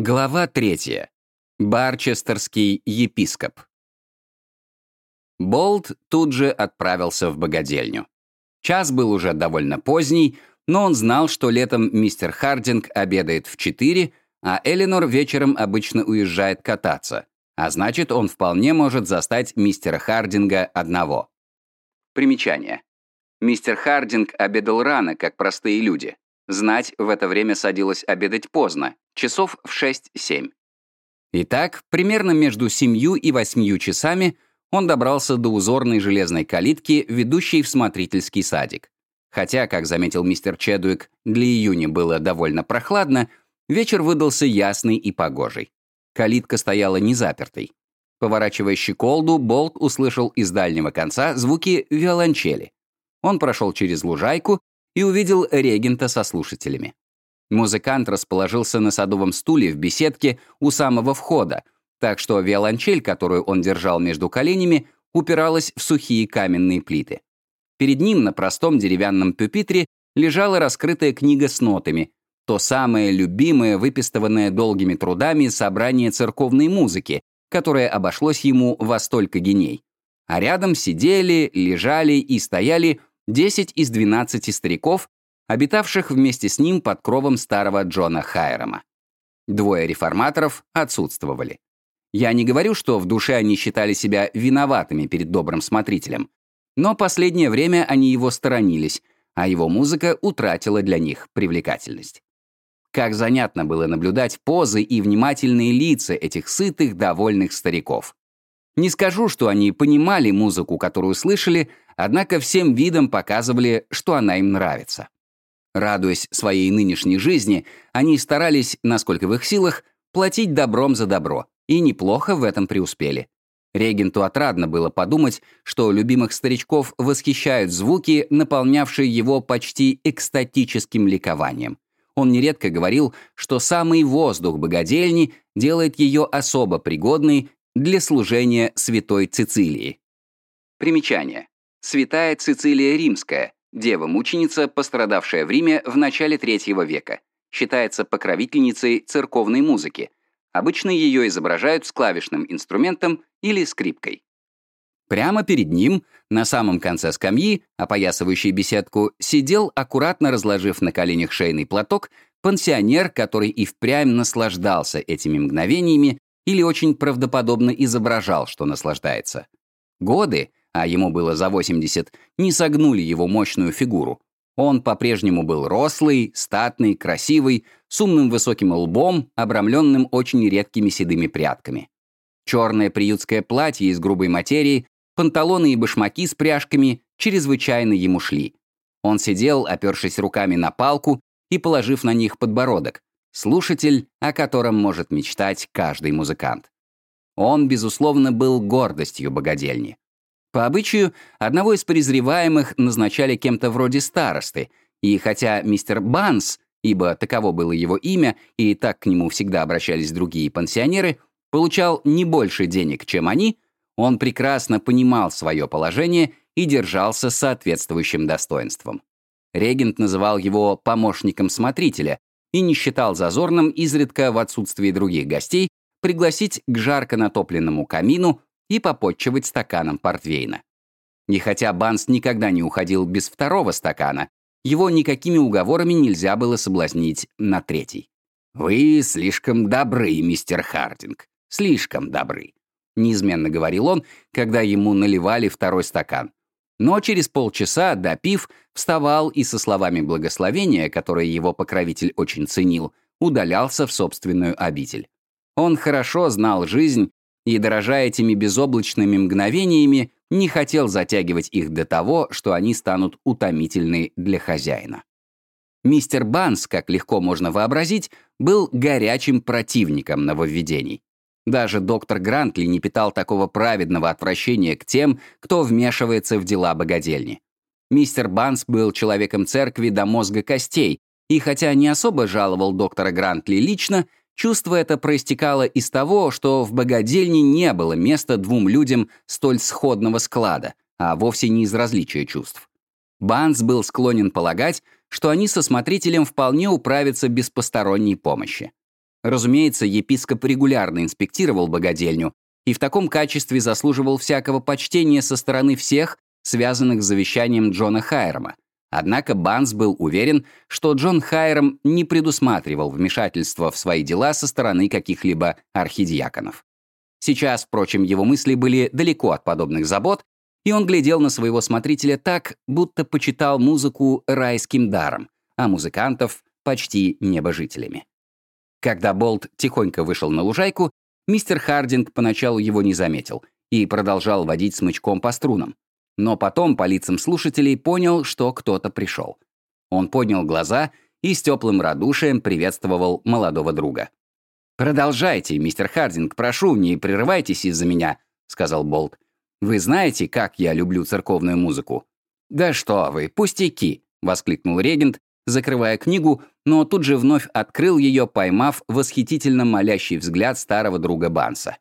Глава третья. Барчестерский епископ. Болт тут же отправился в богадельню. Час был уже довольно поздний, но он знал, что летом мистер Хардинг обедает в 4, а Эленор вечером обычно уезжает кататься, а значит, он вполне может застать мистера Хардинга одного. Примечание. Мистер Хардинг обедал рано, как простые люди. Знать в это время садилась обедать поздно, часов в 6-7. Итак, примерно между семью и восьмью часами он добрался до узорной железной калитки, ведущей в смотрительский садик. Хотя, как заметил мистер Чедуик, для июня было довольно прохладно, вечер выдался ясный и погожий. Калитка стояла незапертой. Поворачивая щеколду, Болт услышал из дальнего конца звуки виолончели. Он прошел через лужайку и увидел регента со слушателями. Музыкант расположился на садовом стуле в беседке у самого входа, так что виолончель, которую он держал между коленями, упиралась в сухие каменные плиты. Перед ним на простом деревянном пюпитре лежала раскрытая книга с нотами, то самое любимое, выпистыванное долгими трудами собрание церковной музыки, которое обошлось ему во столько геней. А рядом сидели, лежали и стояли 10 из 12 стариков, обитавших вместе с ним под кровом старого Джона Хайрама. Двое реформаторов отсутствовали. Я не говорю, что в душе они считали себя виноватыми перед добрым смотрителем, но последнее время они его сторонились, а его музыка утратила для них привлекательность. Как занятно было наблюдать позы и внимательные лица этих сытых, довольных стариков. Не скажу, что они понимали музыку, которую слышали, однако всем видом показывали, что она им нравится. Радуясь своей нынешней жизни, они старались, насколько в их силах, платить добром за добро, и неплохо в этом преуспели. Регенту отрадно было подумать, что любимых старичков восхищают звуки, наполнявшие его почти экстатическим ликованием. Он нередко говорил, что самый воздух богадельни делает ее особо пригодной для служения святой Цицилии. Примечание. Святая Цицилия Римская, дева-мученица, пострадавшая в Риме в начале III века, считается покровительницей церковной музыки. Обычно ее изображают с клавишным инструментом или скрипкой. Прямо перед ним, на самом конце скамьи, опоясывающей беседку, сидел, аккуратно разложив на коленях шейный платок, пансионер, который и впрямь наслаждался этими мгновениями или очень правдоподобно изображал, что наслаждается. Годы, а ему было за 80, не согнули его мощную фигуру. Он по-прежнему был рослый, статный, красивый, с умным высоким лбом, обрамленным очень редкими седыми прядками. Черное приютское платье из грубой материи, панталоны и башмаки с пряжками чрезвычайно ему шли. Он сидел, опершись руками на палку и положив на них подбородок, слушатель, о котором может мечтать каждый музыкант. Он, безусловно, был гордостью богадельни. По обычаю, одного из презреваемых назначали кем-то вроде старосты, и хотя мистер Банс, ибо таково было его имя, и так к нему всегда обращались другие пансионеры, получал не больше денег, чем они, он прекрасно понимал свое положение и держался соответствующим достоинством. Регент называл его помощником смотрителя, и не считал зазорным изредка в отсутствии других гостей пригласить к жарко натопленному камину и попотчевать стаканом портвейна. И хотя Банс никогда не уходил без второго стакана, его никакими уговорами нельзя было соблазнить на третий. «Вы слишком добры, мистер Хардинг, слишком добры», неизменно говорил он, когда ему наливали второй стакан. Но через полчаса, допив, вставал и со словами благословения, которые его покровитель очень ценил, удалялся в собственную обитель. Он хорошо знал жизнь и, дорожа этими безоблачными мгновениями, не хотел затягивать их до того, что они станут утомительны для хозяина. Мистер Банс, как легко можно вообразить, был горячим противником нововведений. Даже доктор Грантли не питал такого праведного отвращения к тем, кто вмешивается в дела богадельни. Мистер Банс был человеком церкви до мозга костей, и хотя не особо жаловал доктора Грантли лично, чувство это проистекало из того, что в богадельне не было места двум людям столь сходного склада, а вовсе не из различия чувств. Банс был склонен полагать, что они со смотрителем вполне управятся без посторонней помощи. Разумеется, епископ регулярно инспектировал богадельню и в таком качестве заслуживал всякого почтения со стороны всех, связанных с завещанием Джона Хайрама. Однако Банс был уверен, что Джон Хайрам не предусматривал вмешательства в свои дела со стороны каких-либо архидиаконов. Сейчас, впрочем, его мысли были далеко от подобных забот, и он глядел на своего смотрителя так, будто почитал музыку райским даром, а музыкантов — почти небожителями. Когда Болт тихонько вышел на лужайку, мистер Хардинг поначалу его не заметил и продолжал водить смычком по струнам. Но потом по лицам слушателей понял, что кто-то пришел. Он поднял глаза и с теплым радушием приветствовал молодого друга. «Продолжайте, мистер Хардинг, прошу, не прерывайтесь из-за меня», — сказал Болт. «Вы знаете, как я люблю церковную музыку?» «Да что вы, пустяки!» — воскликнул регент, закрывая книгу, но тут же вновь открыл ее, поймав восхитительно молящий взгляд старого друга Банса.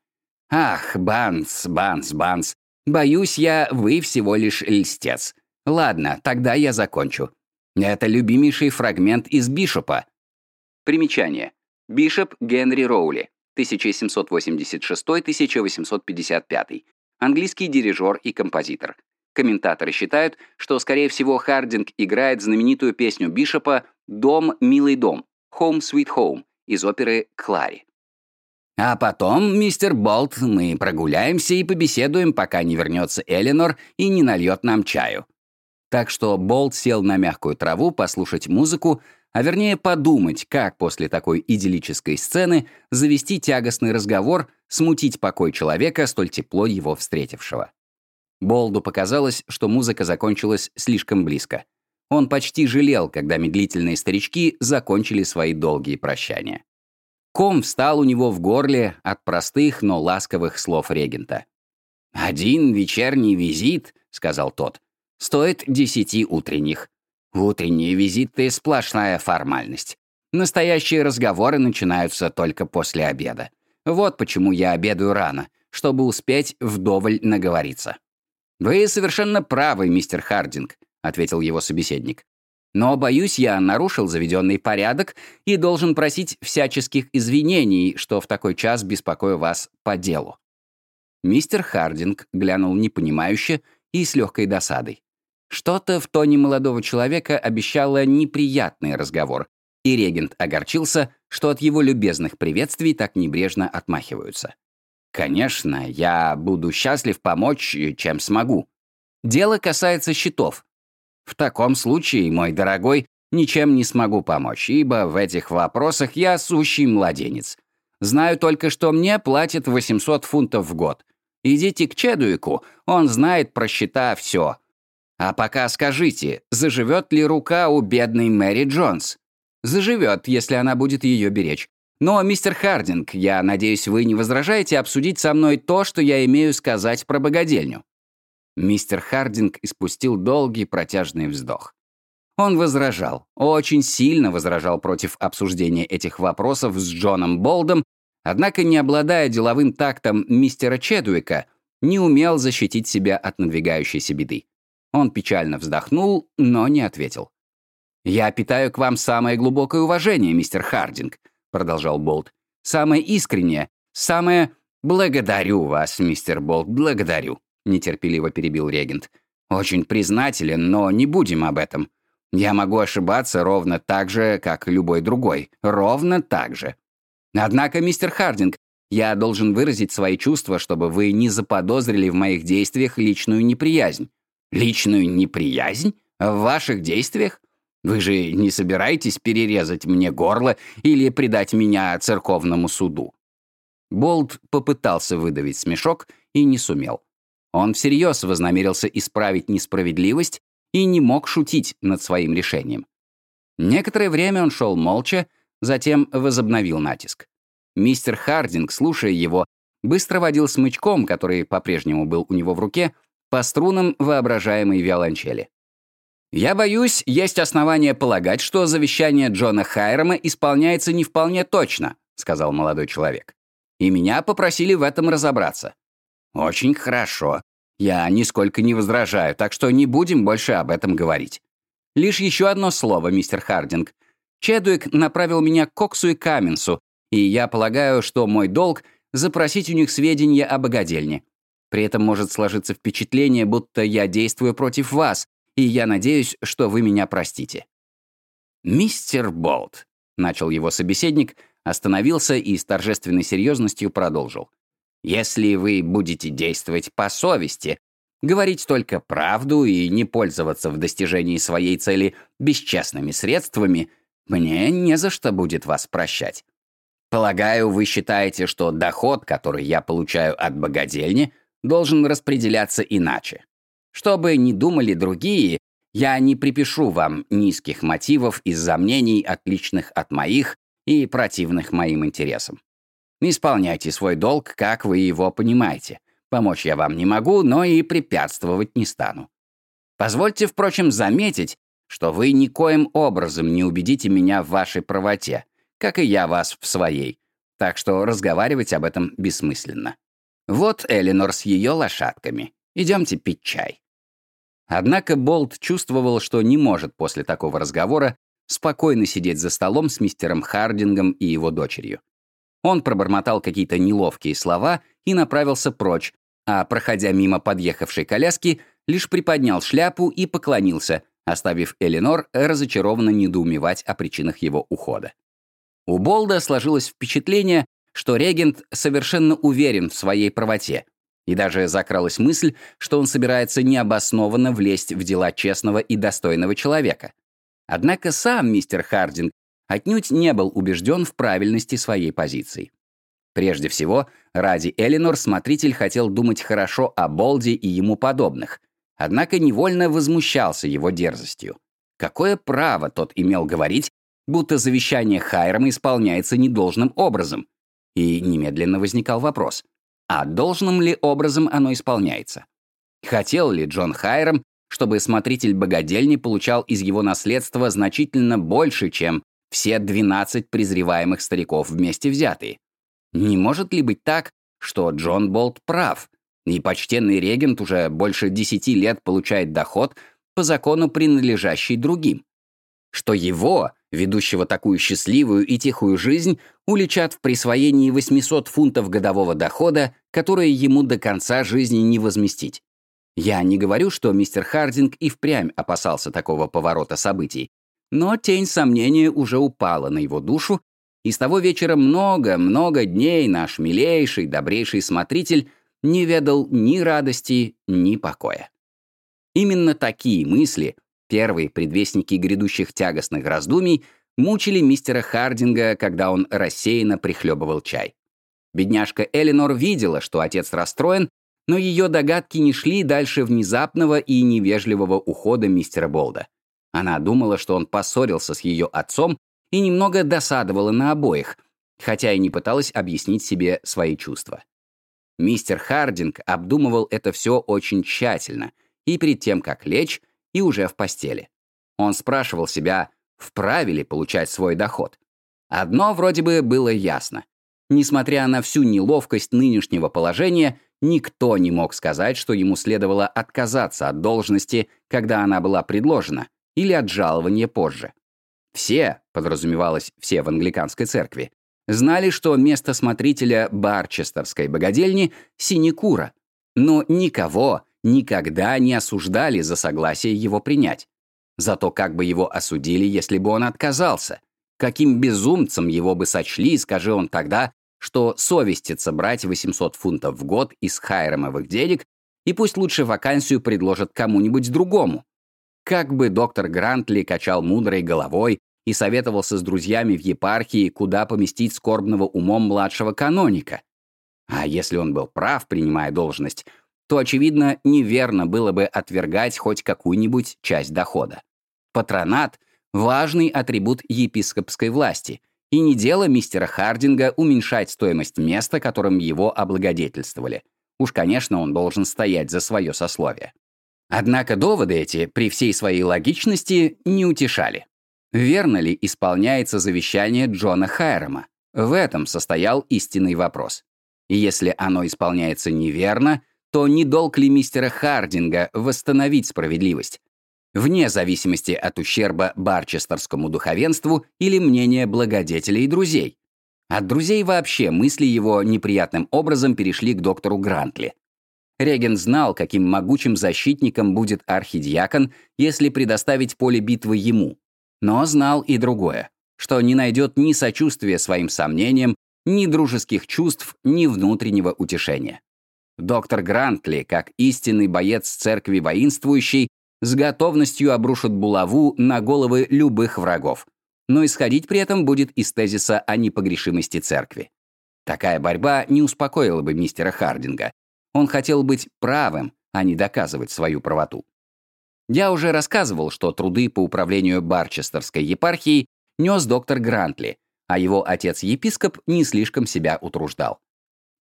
«Ах, Банс, Банс, Банс, боюсь я, вы всего лишь льстец. Ладно, тогда я закончу. Это любимейший фрагмент из Бишопа». Примечание. Бишоп Генри Роули, 1786-1855. Английский дирижер и композитор. Комментаторы считают, что, скорее всего, Хардинг играет знаменитую песню Бишопа «Дом, милый дом» «Home Sweet Home» из оперы «Клари». А потом, мистер Болт, мы прогуляемся и побеседуем, пока не вернется Эленор и не нальет нам чаю. Так что Болт сел на мягкую траву послушать музыку, а вернее подумать, как после такой идиллической сцены завести тягостный разговор, смутить покой человека, столь тепло его встретившего. Болду показалось, что музыка закончилась слишком близко. Он почти жалел, когда медлительные старички закончили свои долгие прощания. Ком встал у него в горле от простых, но ласковых слов регента. «Один вечерний визит», — сказал тот, — «стоит десяти утренних. Утренние визиты — сплошная формальность. Настоящие разговоры начинаются только после обеда. Вот почему я обедаю рано, чтобы успеть вдоволь наговориться». «Вы совершенно правы, мистер Хардинг», — ответил его собеседник. «Но, боюсь, я нарушил заведенный порядок и должен просить всяческих извинений, что в такой час беспокою вас по делу». Мистер Хардинг глянул непонимающе и с легкой досадой. Что-то в тоне молодого человека обещало неприятный разговор, и регент огорчился, что от его любезных приветствий так небрежно отмахиваются. «Конечно, я буду счастлив помочь, чем смогу. Дело касается счетов. В таком случае, мой дорогой, ничем не смогу помочь, ибо в этих вопросах я сущий младенец. Знаю только, что мне платят 800 фунтов в год. Идите к Чедуику, он знает про счета все. А пока скажите, заживет ли рука у бедной Мэри Джонс? Заживет, если она будет ее беречь. Но, мистер Хардинг, я надеюсь, вы не возражаете обсудить со мной то, что я имею сказать про богадельню. Мистер Хардинг испустил долгий протяжный вздох. Он возражал, очень сильно возражал против обсуждения этих вопросов с Джоном Болдом, однако, не обладая деловым тактом мистера Чедуика, не умел защитить себя от надвигающейся беды. Он печально вздохнул, но не ответил. «Я питаю к вам самое глубокое уважение, мистер Хардинг», — продолжал Болт. «Самое искреннее, самое...» «Благодарю вас, мистер Болт, благодарю», — нетерпеливо перебил регент. «Очень признателен, но не будем об этом. Я могу ошибаться ровно так же, как любой другой. Ровно так же. Однако, мистер Хардинг, я должен выразить свои чувства, чтобы вы не заподозрили в моих действиях личную неприязнь. Личную неприязнь? В ваших действиях? Вы же не собираетесь перерезать мне горло или предать меня церковному суду?» Болт попытался выдавить смешок и не сумел. Он всерьез вознамерился исправить несправедливость и не мог шутить над своим решением. Некоторое время он шел молча, затем возобновил натиск. Мистер Хардинг, слушая его, быстро водил смычком, который по-прежнему был у него в руке, по струнам воображаемой виолончели. Я боюсь, есть основания полагать, что завещание Джона Хайрама исполняется не вполне точно, сказал молодой человек. И меня попросили в этом разобраться. Очень хорошо. Я нисколько не возражаю, так что не будем больше об этом говорить. Лишь еще одно слово, мистер Хардинг. Чедуик направил меня к Коксу и Каменсу, И я полагаю, что мой долг — запросить у них сведения о богадельне. При этом может сложиться впечатление, будто я действую против вас, и я надеюсь, что вы меня простите». «Мистер Болт», — начал его собеседник, остановился и с торжественной серьезностью продолжил. «Если вы будете действовать по совести, говорить только правду и не пользоваться в достижении своей цели бесчестными средствами, мне не за что будет вас прощать. Полагаю, вы считаете, что доход, который я получаю от богадельни, должен распределяться иначе. Чтобы не думали другие, я не припишу вам низких мотивов из-за мнений, отличных от моих и противных моим интересам. Исполняйте свой долг, как вы его понимаете. Помочь я вам не могу, но и препятствовать не стану. Позвольте, впрочем, заметить, что вы никоим образом не убедите меня в вашей правоте, как и я вас в своей, так что разговаривать об этом бессмысленно. Вот Элинор с ее лошадками. Идемте пить чай». Однако Болт чувствовал, что не может после такого разговора спокойно сидеть за столом с мистером Хардингом и его дочерью. Он пробормотал какие-то неловкие слова и направился прочь, а, проходя мимо подъехавшей коляски, лишь приподнял шляпу и поклонился, оставив Эленор разочарованно недоумевать о причинах его ухода. У Болда сложилось впечатление, что регент совершенно уверен в своей правоте, и даже закралась мысль, что он собирается необоснованно влезть в дела честного и достойного человека. Однако сам мистер Хардинг отнюдь не был убежден в правильности своей позиции. Прежде всего, ради Элинор смотритель хотел думать хорошо о Болде и ему подобных, однако невольно возмущался его дерзостью. Какое право тот имел говорить, будто завещание Хайрама исполняется недолжным образом? И немедленно возникал вопрос, а должным ли образом оно исполняется? Хотел ли Джон Хайрам, чтобы смотритель богадельни получал из его наследства значительно больше, чем все 12 презреваемых стариков вместе взятые? Не может ли быть так, что Джон Болт прав, и почтенный регент уже больше 10 лет получает доход по закону, принадлежащий другим? Что его, ведущего такую счастливую и тихую жизнь, уличат в присвоении 800 фунтов годового дохода, которые ему до конца жизни не возместить. Я не говорю, что мистер Хардинг и впрямь опасался такого поворота событий, но тень сомнения уже упала на его душу, и с того вечера много-много дней наш милейший, добрейший смотритель не ведал ни радости, ни покоя. Именно такие мысли — Первые предвестники грядущих тягостных раздумий мучили мистера Хардинга, когда он рассеянно прихлебывал чай. Бедняжка Элинор видела, что отец расстроен, но ее догадки не шли дальше внезапного и невежливого ухода мистера Болда. Она думала, что он поссорился с ее отцом и немного досадовала на обоих, хотя и не пыталась объяснить себе свои чувства. Мистер Хардинг обдумывал это все очень тщательно, и перед тем, как лечь, и уже в постели. Он спрашивал себя, вправе ли получать свой доход. Одно вроде бы было ясно. Несмотря на всю неловкость нынешнего положения, никто не мог сказать, что ему следовало отказаться от должности, когда она была предложена, или от жалования позже. Все, подразумевалось все в англиканской церкви, знали, что место смотрителя Барчестерской богадельни — синекура, но никого никогда не осуждали за согласие его принять. Зато как бы его осудили, если бы он отказался? Каким безумцем его бы сочли, скажи он тогда, что совестится брать 800 фунтов в год из хайромовых денег, и пусть лучше вакансию предложат кому-нибудь другому. Как бы доктор Грантли качал мудрой головой и советовался с друзьями в епархии, куда поместить скорбного умом младшего каноника. А если он был прав, принимая должность, то, очевидно, неверно было бы отвергать хоть какую-нибудь часть дохода. Патронат — важный атрибут епископской власти, и не дело мистера Хардинга уменьшать стоимость места, которым его облагодетельствовали. Уж, конечно, он должен стоять за свое сословие. Однако доводы эти, при всей своей логичности, не утешали. Верно ли исполняется завещание Джона Хайрама? В этом состоял истинный вопрос. Если оно исполняется неверно, то не долг ли мистера Хардинга восстановить справедливость? Вне зависимости от ущерба барчестерскому духовенству или мнения благодетелей и друзей. От друзей вообще мысли его неприятным образом перешли к доктору Грантли. Реген знал, каким могучим защитником будет архидиакон, если предоставить поле битвы ему. Но знал и другое, что не найдет ни сочувствия своим сомнениям, ни дружеских чувств, ни внутреннего утешения. Доктор Грантли, как истинный боец церкви воинствующий, с готовностью обрушит булаву на головы любых врагов, но исходить при этом будет из тезиса о непогрешимости церкви. Такая борьба не успокоила бы мистера Хардинга. Он хотел быть правым, а не доказывать свою правоту. Я уже рассказывал, что труды по управлению Барчестерской епархией нес доктор Грантли, а его отец-епископ не слишком себя утруждал.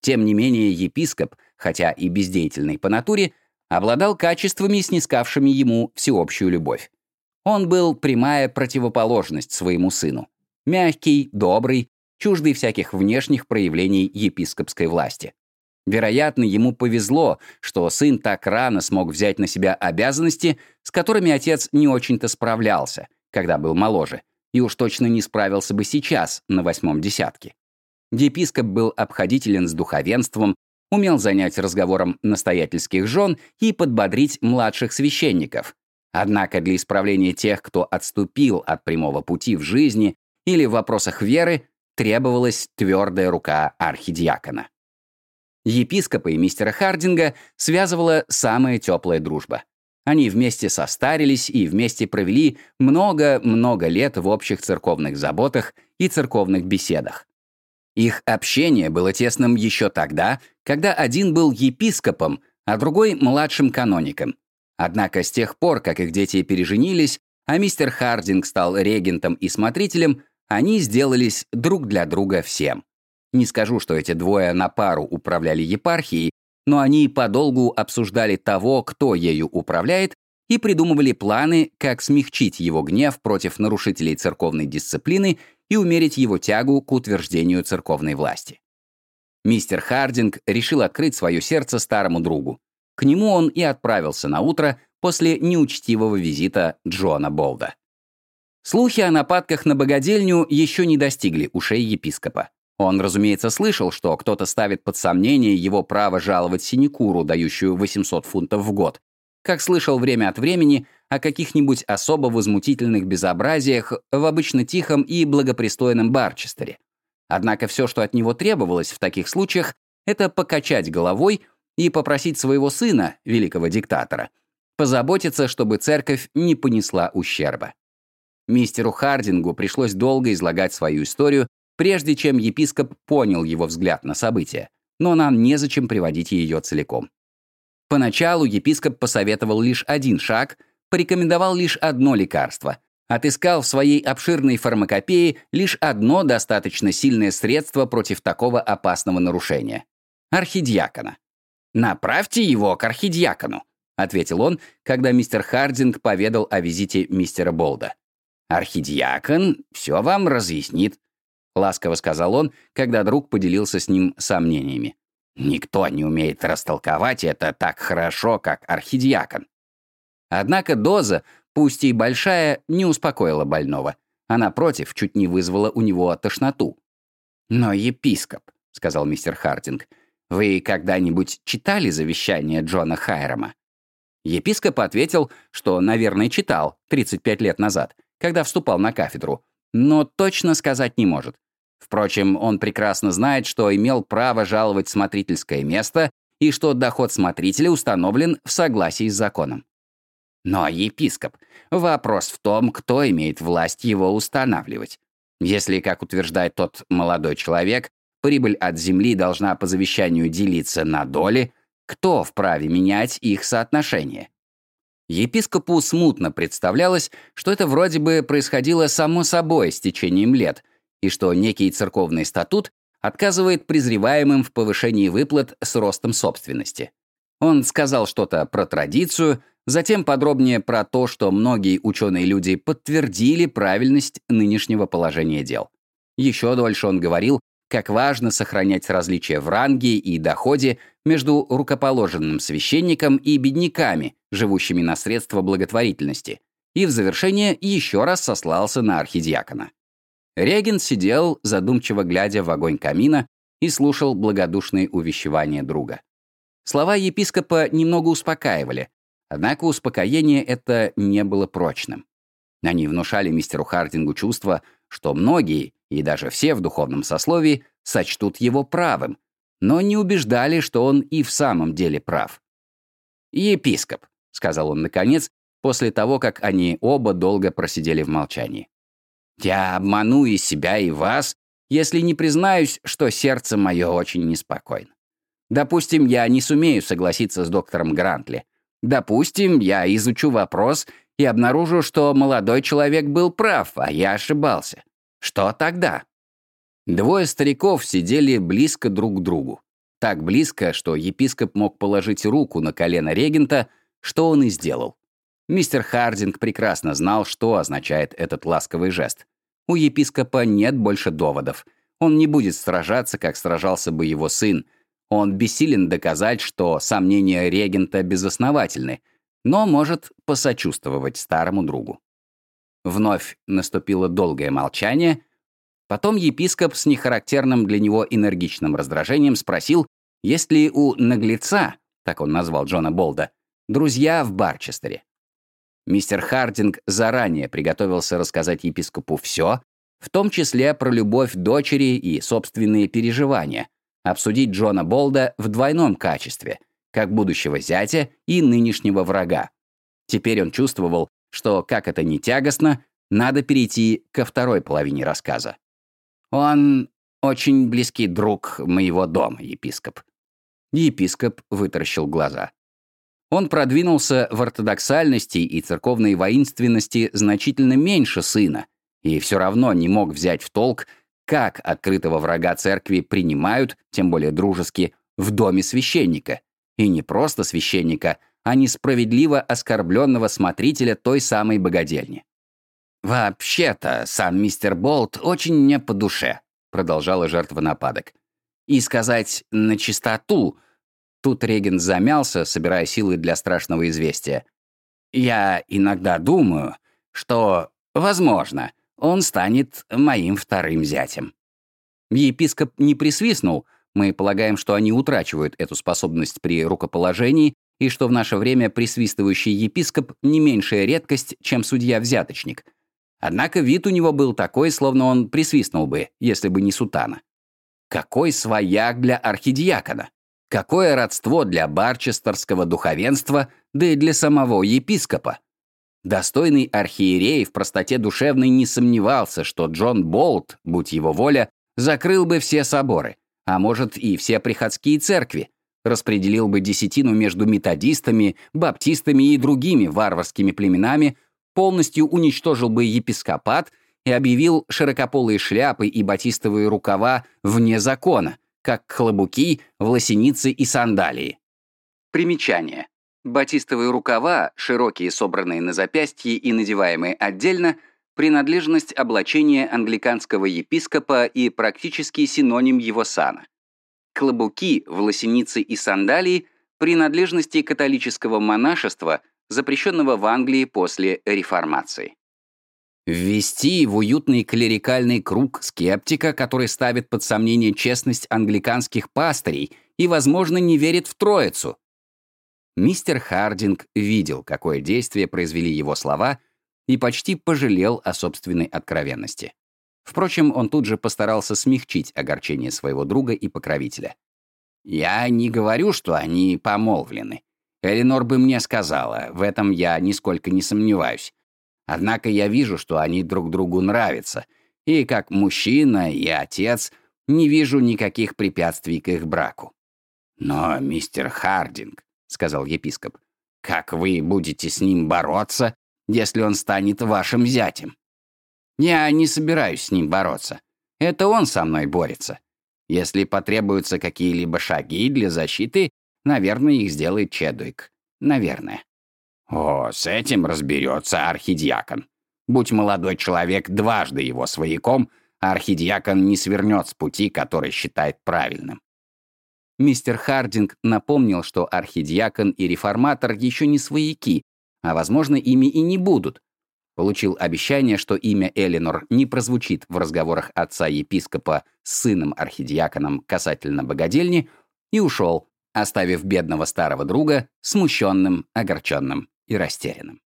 Тем не менее, епископ, хотя и бездеятельный по натуре, обладал качествами, снискавшими ему всеобщую любовь. Он был прямая противоположность своему сыну. Мягкий, добрый, чуждый всяких внешних проявлений епископской власти. Вероятно, ему повезло, что сын так рано смог взять на себя обязанности, с которыми отец не очень-то справлялся, когда был моложе, и уж точно не справился бы сейчас, на восьмом десятке. Епископ был обходителен с духовенством, умел занять разговором настоятельских жен и подбодрить младших священников. Однако для исправления тех, кто отступил от прямого пути в жизни или в вопросах веры, требовалась твердая рука архидиакона. Епископа и мистера Хардинга связывала самая теплая дружба. Они вместе состарились и вместе провели много-много лет в общих церковных заботах и церковных беседах. Их общение было тесным еще тогда, когда один был епископом, а другой — младшим каноником. Однако с тех пор, как их дети переженились, а мистер Хардинг стал регентом и смотрителем, они сделались друг для друга всем. Не скажу, что эти двое на пару управляли епархией, но они подолгу обсуждали того, кто ею управляет, и придумывали планы, как смягчить его гнев против нарушителей церковной дисциплины и умерить его тягу к утверждению церковной власти. Мистер Хардинг решил открыть свое сердце старому другу. К нему он и отправился на утро после неучтивого визита Джона Болда. Слухи о нападках на богадельню еще не достигли ушей епископа. Он, разумеется, слышал, что кто-то ставит под сомнение его право жаловать синекуру, дающую 800 фунтов в год, как слышал время от времени о каких-нибудь особо возмутительных безобразиях в обычно тихом и благопристойном Барчестере. Однако все, что от него требовалось в таких случаях, это покачать головой и попросить своего сына, великого диктатора, позаботиться, чтобы церковь не понесла ущерба. Мистеру Хардингу пришлось долго излагать свою историю, прежде чем епископ понял его взгляд на события, но нам незачем приводить ее целиком. Поначалу епископ посоветовал лишь один шаг, порекомендовал лишь одно лекарство, отыскал в своей обширной фармакопее лишь одно достаточно сильное средство против такого опасного нарушения — архидиакона. «Направьте его к архидиакону», — ответил он, когда мистер Хардинг поведал о визите мистера Болда. «Архидиакон все вам разъяснит», — ласково сказал он, когда друг поделился с ним сомнениями. «Никто не умеет растолковать это так хорошо, как архидиакон». Однако доза, пусть и большая, не успокоила больного, а напротив, чуть не вызвала у него тошноту. «Но епископ», — сказал мистер Хардинг, — «вы когда-нибудь читали завещание Джона Хайрама?» Епископ ответил, что, наверное, читал 35 лет назад, когда вступал на кафедру, но точно сказать не может. Впрочем, он прекрасно знает, что имел право жаловать смотрительское место и что доход смотрителя установлен в согласии с законом. Но епископ, вопрос в том, кто имеет власть его устанавливать. Если, как утверждает тот молодой человек, прибыль от земли должна по завещанию делиться на доли, кто вправе менять их соотношение? Епископу смутно представлялось, что это вроде бы происходило само собой с течением лет, и что некий церковный статут отказывает презреваемым в повышении выплат с ростом собственности. Он сказал что-то про традицию, Затем подробнее про то, что многие ученые-люди подтвердили правильность нынешнего положения дел. Еще дольше он говорил, как важно сохранять различия в ранге и доходе между рукоположенным священником и бедняками, живущими на средства благотворительности, и в завершение еще раз сослался на архидиакона. Регент сидел, задумчиво глядя в огонь камина, и слушал благодушные увещевания друга. Слова епископа немного успокаивали, однако успокоение это не было прочным. Они внушали мистеру Хардингу чувство, что многие, и даже все в духовном сословии, сочтут его правым, но не убеждали, что он и в самом деле прав. «Епископ», — сказал он наконец, после того, как они оба долго просидели в молчании. «Я обману и себя, и вас, если не признаюсь, что сердце мое очень неспокойно. Допустим, я не сумею согласиться с доктором Грантли. Допустим, я изучу вопрос и обнаружу, что молодой человек был прав, а я ошибался. Что тогда? Двое стариков сидели близко друг к другу. Так близко, что епископ мог положить руку на колено регента, что он и сделал. Мистер Хардинг прекрасно знал, что означает этот ласковый жест. У епископа нет больше доводов. Он не будет сражаться, как сражался бы его сын. Он бессилен доказать, что сомнения регента безосновательны, но может посочувствовать старому другу. Вновь наступило долгое молчание. Потом епископ с нехарактерным для него энергичным раздражением спросил, есть ли у наглеца, так он назвал Джона Болда, друзья в Барчестере. Мистер Хардинг заранее приготовился рассказать епископу все, в том числе про любовь дочери и собственные переживания, обсудить Джона Болда в двойном качестве, как будущего зятя и нынешнего врага. Теперь он чувствовал, что, как это ни тягостно, надо перейти ко второй половине рассказа. «Он очень близкий друг моего дома, епископ». Епископ вытаращил глаза. Он продвинулся в ортодоксальности и церковной воинственности значительно меньше сына, и все равно не мог взять в толк, как открытого врага церкви принимают, тем более дружески, в доме священника. И не просто священника, а несправедливо оскорбленного смотрителя той самой богадельни. «Вообще-то, сам мистер Болт очень мне по душе», — продолжала жертва нападок. «И сказать на чистоту...» Тут Реген замялся, собирая силы для страшного известия. «Я иногда думаю, что, возможно, он станет моим вторым зятем». Епископ не присвистнул, мы полагаем, что они утрачивают эту способность при рукоположении и что в наше время присвистывающий епископ не меньшая редкость, чем судья-взяточник. Однако вид у него был такой, словно он присвистнул бы, если бы не сутана. Какой свояк для архидиакона! Какое родство для барчестерского духовенства, да и для самого епископа! Достойный архиерей в простоте душевной не сомневался, что Джон Болт, будь его воля, закрыл бы все соборы, а может и все приходские церкви, распределил бы десятину между методистами, баптистами и другими варварскими племенами, полностью уничтожил бы епископат и объявил широкополые шляпы и батистовые рукава вне закона, как хлобуки, власеницы и сандалии. Примечание. Батистовые рукава, широкие, собранные на запястье и надеваемые отдельно, принадлежность облачения англиканского епископа и практически синоним его сана клобуки, власеницы и сандалии принадлежности католического монашества, запрещенного в Англии после реформации. Ввести в уютный клерикальный круг скептика, который ставит под сомнение честность англиканских пастырей и, возможно, не верит в Троицу. Мистер Хардинг видел, какое действие произвели его слова, и почти пожалел о собственной откровенности. Впрочем, он тут же постарался смягчить огорчение своего друга и покровителя. «Я не говорю, что они помолвлены. Эленор бы мне сказала, в этом я нисколько не сомневаюсь. Однако я вижу, что они друг другу нравятся, и как мужчина и отец не вижу никаких препятствий к их браку». «Но, мистер Хардинг», — сказал епископ, — «как вы будете с ним бороться, если он станет вашим зятем?» Я не собираюсь с ним бороться. Это он со мной борется. Если потребуются какие-либо шаги для защиты, наверное, их сделает Чедуик. Наверное. О, с этим разберется архидиакон. Будь молодой человек дважды его свояком, архидиакон не свернет с пути, который считает правильным. Мистер Хардинг напомнил, что архидиакон и реформатор еще не свояки, а, возможно, ими и не будут, получил обещание, что имя Элинор не прозвучит в разговорах отца-епископа с сыном-архидиаконом касательно богадельни, и ушел, оставив бедного старого друга смущенным, огорченным и растерянным.